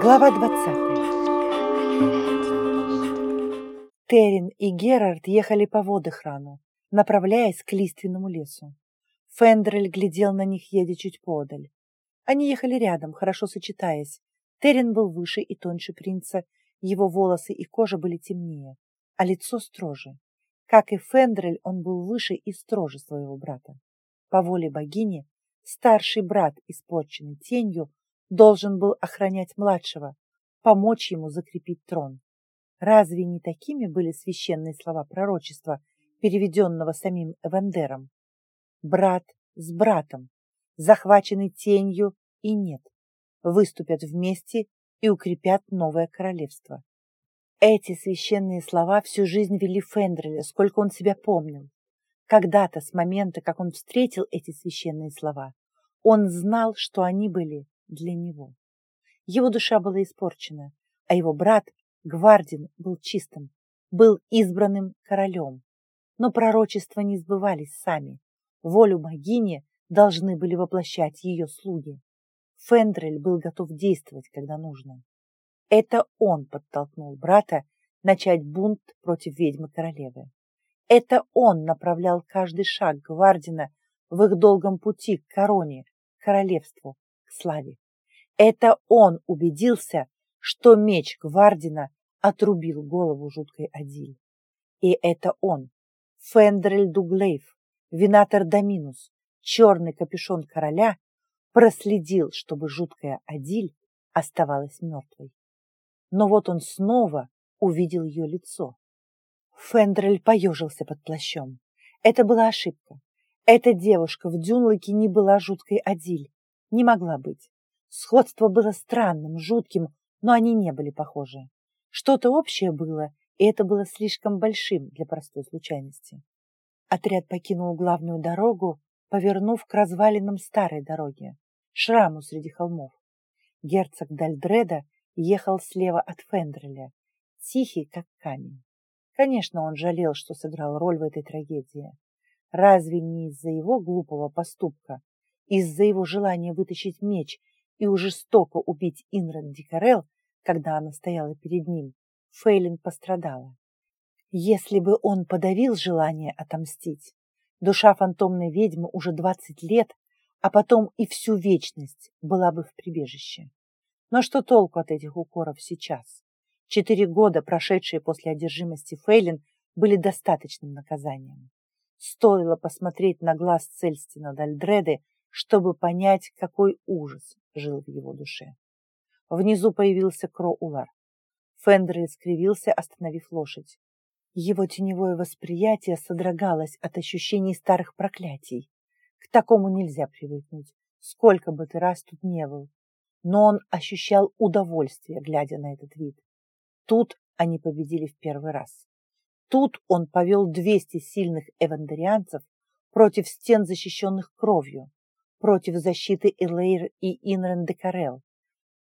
Глава 20. Терин и Герард ехали по водохрану, направляясь к лиственному лесу. Фендрель глядел на них, едя чуть подаль. Они ехали рядом, хорошо сочетаясь. Терин был выше и тоньше принца, его волосы и кожа были темнее, а лицо строже. Как и Фендрель, он был выше и строже своего брата. По воле богини, старший брат, испорченный тенью, должен был охранять младшего, помочь ему закрепить трон. Разве не такими были священные слова пророчества, переведенного самим Эвандером? Брат с братом, захваченный тенью и нет, выступят вместе и укрепят новое королевство. Эти священные слова всю жизнь вели Фендреля, сколько он себя помнил. Когда-то, с момента, как он встретил эти священные слова, он знал, что они были для него. Его душа была испорчена, а его брат, Гвардин, был чистым, был избранным королем. Но пророчества не сбывались сами. Волю богини должны были воплощать ее слуги. Фендрель был готов действовать, когда нужно. Это он подтолкнул брата начать бунт против ведьмы-королевы. Это он направлял каждый шаг Гвардина в их долгом пути к короне, к королевству, к славе. Это он убедился, что меч Гвардина отрубил голову жуткой Адиль. И это он, Фендрель Дуглейв, Винатор Доминус, черный капюшон короля, проследил, чтобы жуткая Адиль оставалась мертвой. Но вот он снова увидел ее лицо. Фендрель поежился под плащом. Это была ошибка. Эта девушка в Дюнлоке не была жуткой Адиль. Не могла быть. Сходство было странным, жутким, но они не были похожи. Что-то общее было, и это было слишком большим для простой случайности. Отряд покинул главную дорогу, повернув к развалинам старой дороги, шраму среди холмов. Герцог Дальдреда ехал слева от Фендреля, тихий, как камень. Конечно, он жалел, что сыграл роль в этой трагедии. Разве не из-за его глупого поступка, из-за его желания вытащить меч и жестоко убить Инрад Дикарел, когда она стояла перед ним, Фейлин пострадала. Если бы он подавил желание отомстить, душа фантомной ведьмы уже двадцать лет, а потом и всю вечность была бы в прибежище. Но что толку от этих укоров сейчас? Четыре года, прошедшие после одержимости Фейлин, были достаточным наказанием. Стоило посмотреть на глаз Цельстина Дальдреды, чтобы понять, какой ужас жил в его душе. Внизу появился Кро-Улар. Фендрель скривился, остановив лошадь. Его теневое восприятие содрогалось от ощущений старых проклятий. К такому нельзя привыкнуть, сколько бы ты раз тут не был. Но он ощущал удовольствие, глядя на этот вид. Тут они победили в первый раз. Тут он повел двести сильных эвандерианцев против стен, защищенных кровью против защиты Элейр и Инрен де Карел.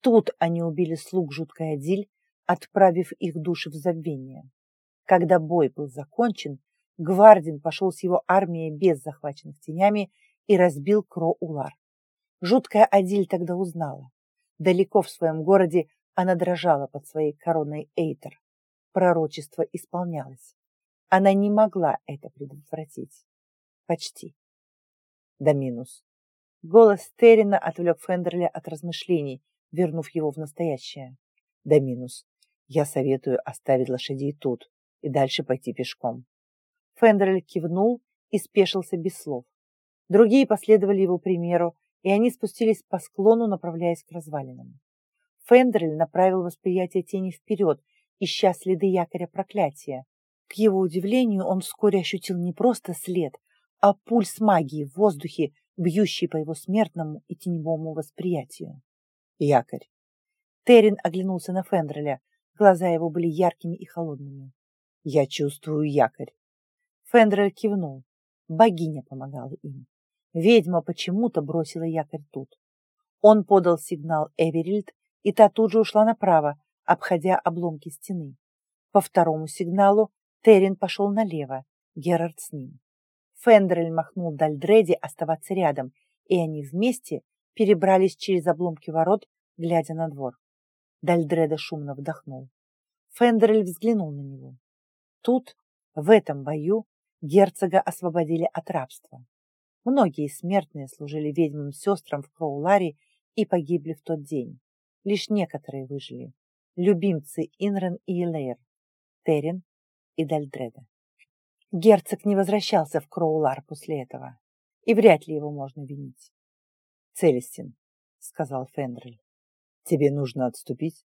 Тут они убили слуг жуткой Адиль, отправив их души в забвение. Когда бой был закончен, Гвардин пошел с его армией без захваченных тенями и разбил Кро-Улар. Жуткая Адиль тогда узнала. Далеко в своем городе она дрожала под своей короной Эйтер. Пророчество исполнялось. Она не могла это предотвратить. Почти. Да минус. Голос Террина отвлек Фендерля от размышлений, вернув его в настоящее. Да минус. Я советую оставить лошадей тут и дальше пойти пешком. Фендерль кивнул и спешился без слов. Другие последовали его примеру, и они спустились по склону, направляясь к развалинам. Фендерль направил восприятие тени вперед, ища следы якоря проклятия. К его удивлению, он вскоре ощутил не просто след, а пульс магии в воздухе, бьющий по его смертному и теневому восприятию. Якорь. Террин оглянулся на Фендреля. Глаза его были яркими и холодными. «Я чувствую якорь». Фендрель кивнул. Богиня помогала им. Ведьма почему-то бросила якорь тут. Он подал сигнал Эверильд, и та тут же ушла направо, обходя обломки стены. По второму сигналу Террин пошел налево, Герард с ним. Фендрель махнул Дальдреди оставаться рядом, и они вместе перебрались через обломки ворот, глядя на двор. Дальдреда шумно вдохнул. Фендерль взглянул на него. Тут, в этом бою, герцога освободили от рабства. Многие смертные служили ведьмам-сестрам в Кроуларе и погибли в тот день. Лишь некоторые выжили. Любимцы Инрен и Элейр, Терен и Дальдреда. Герцог не возвращался в Кроулар после этого, и вряд ли его можно винить. «Целестин», — сказал Фендрель, — «тебе нужно отступить?»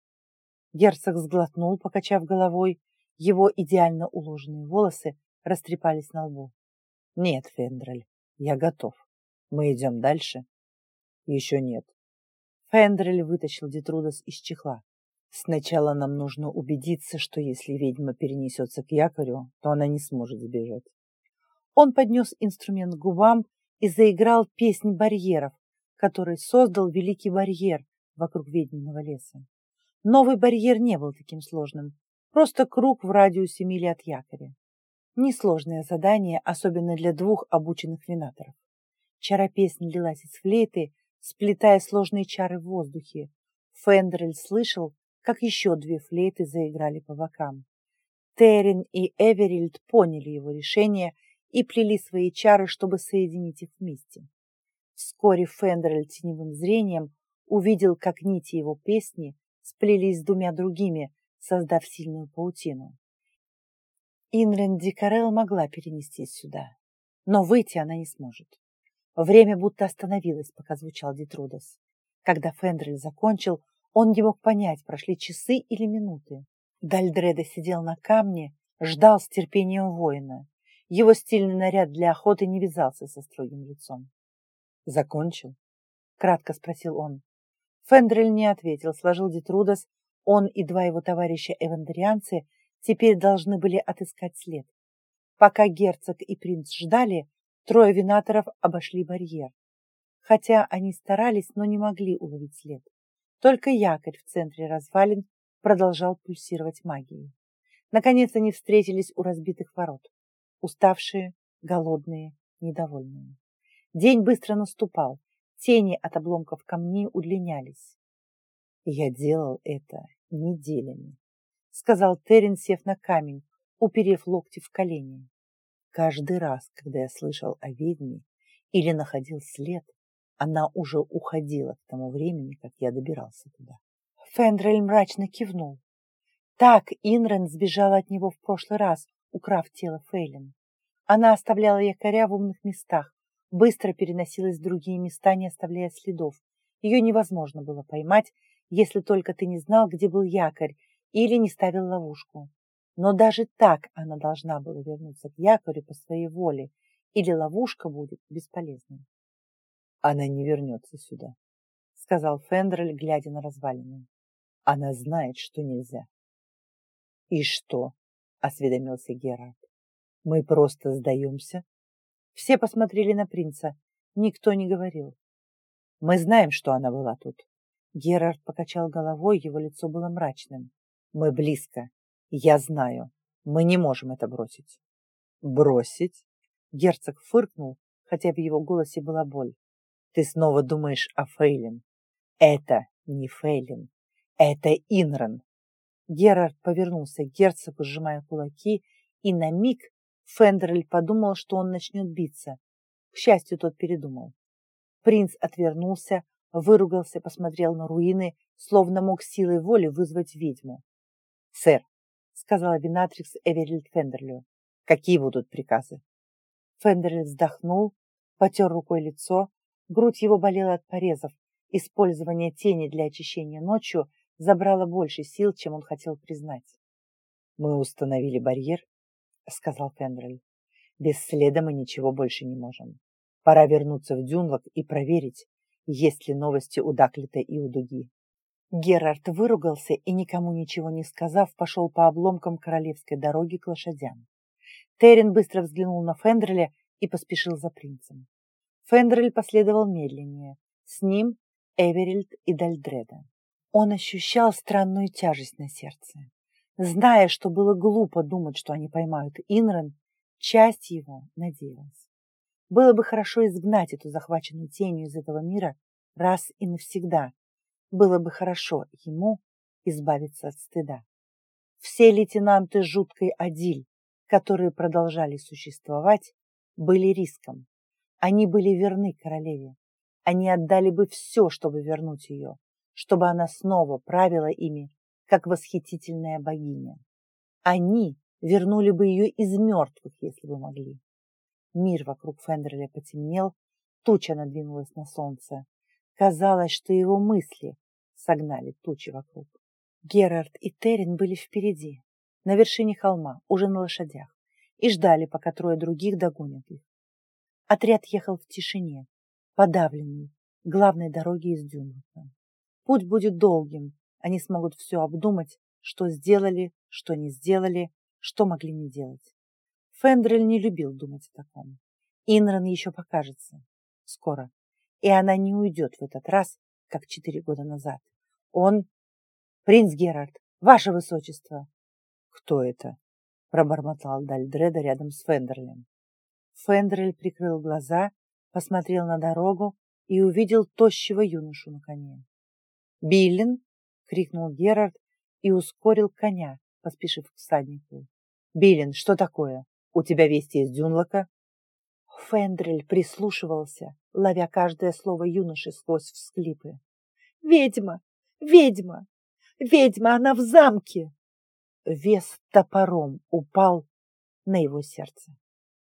Герцог сглотнул, покачав головой. Его идеально уложенные волосы растрепались на лбу. «Нет, Фендрель, я готов. Мы идем дальше?» «Еще нет». Фендрель вытащил Детрудас из чехла. Сначала нам нужно убедиться, что если ведьма перенесется к якорю, то она не сможет сбежать. Он поднес инструмент к губам и заиграл песнь барьеров, который создал великий барьер вокруг ведьминого леса. Новый барьер не был таким сложным, просто круг в радиусе мили от якоря. Несложное задание, особенно для двух обученных винаторов. Чара песни лилась из флейты, сплетая сложные чары в воздухе. Фендерль слышал, как еще две флейты заиграли по бокам. Терен и Эверильд поняли его решение и плели свои чары, чтобы соединить их вместе. Вскоре Фендерль теневым зрением увидел, как нити его песни сплелись с двумя другими, создав сильную паутину. Инрен Дикарел могла перенестись сюда, но выйти она не сможет. Время будто остановилось, пока звучал Детрудос. Когда Фендрель закончил, он не мог понять, прошли часы или минуты. Дальдреда сидел на камне, ждал с терпением воина. Его стильный наряд для охоты не вязался со строгим лицом. «Закончил?» — кратко спросил он. Фендрель не ответил, сложил Детрудас. Он и два его товарища эвандерианцы теперь должны были отыскать след. Пока герцог и принц ждали, трое винаторов обошли барьер. Хотя они старались, но не могли уловить след. Только якорь в центре развалин продолжал пульсировать магией. Наконец они встретились у разбитых ворот. Уставшие, голодные, недовольные. День быстро наступал. Тени от обломков камней удлинялись. «Я делал это неделями», — сказал Терен, сев на камень, уперев локти в колени. «Каждый раз, когда я слышал о ведьме или находил след, она уже уходила к тому времени, как я добирался туда. Фендрель мрачно кивнул. Так Инрен сбежала от него в прошлый раз, украв тело Фейлин. Она оставляла якоря в умных местах, быстро переносилась в другие места, не оставляя следов. Ее невозможно было поймать, если только ты не знал, где был якорь, или не ставил ловушку. Но даже так она должна была вернуться к якорю по своей воле, или ловушка будет бесполезной. Она не вернется сюда, сказал Фендерль, глядя на развалины. Она знает, что нельзя. И что? осведомился Герард. Мы просто сдаемся? Все посмотрели на принца. Никто не говорил. Мы знаем, что она была тут. Герард покачал головой, его лицо было мрачным. Мы близко. Я знаю. Мы не можем это бросить. Бросить? Герцог фыркнул, хотя в его голосе была боль. Ты снова думаешь о Фейлин. Это не Фейлин. Это Инран. Герард повернулся к герцогу, сжимая кулаки, и на миг Фендерль подумал, что он начнет биться. К счастью, тот передумал. Принц отвернулся, выругался, посмотрел на руины, словно мог силой воли вызвать ведьму. «Сэр», — сказала Винатрикс Эверильд Фендерлю, — «какие будут приказы?» Фендерль вздохнул, потер рукой лицо, Грудь его болела от порезов. Использование тени для очищения ночью забрало больше сил, чем он хотел признать. «Мы установили барьер», — сказал Фендрель. «Без следа мы ничего больше не можем. Пора вернуться в Дюнлок и проверить, есть ли новости у Даклита и у Дуги». Герард выругался и, никому ничего не сказав, пошел по обломкам королевской дороги к лошадям. Терен быстро взглянул на Фендреля и поспешил за принцем. Фендрель последовал медленнее. С ним Эверильд и Дальдреда. Он ощущал странную тяжесть на сердце. Зная, что было глупо думать, что они поймают Инрен, часть его надеялась. Было бы хорошо изгнать эту захваченную тенью из этого мира раз и навсегда. Было бы хорошо ему избавиться от стыда. Все лейтенанты жуткой Адиль, которые продолжали существовать, были риском. Они были верны королеве. Они отдали бы все, чтобы вернуть ее, чтобы она снова правила ими, как восхитительная богиня. Они вернули бы ее из мертвых, если бы могли. Мир вокруг Фендерля потемнел, туча надвинулась на солнце. Казалось, что его мысли согнали тучи вокруг. Герард и Терин были впереди, на вершине холма, уже на лошадях, и ждали, пока трое других догонят их. Отряд ехал в тишине, подавленный, главной дороги из Дюнлока. Путь будет долгим, они смогут все обдумать, что сделали, что не сделали, что могли не делать. Фендрель не любил думать о таком. Инран еще покажется. Скоро. И она не уйдет в этот раз, как четыре года назад. Он... Принц Герард, ваше высочество. Кто это? Пробормотал Дальдреда рядом с Фендерлем. Фендрель прикрыл глаза, посмотрел на дорогу и увидел тощего юношу на коне. «Биллин!» — крикнул Герард и ускорил коня, поспешив к всаднику. «Биллин, что такое? У тебя вести из Дюнлока?» Фендрель прислушивался, ловя каждое слово юноши сквозь всклипы. «Ведьма! Ведьма! Ведьма! Она в замке!» Вес топором упал на его сердце.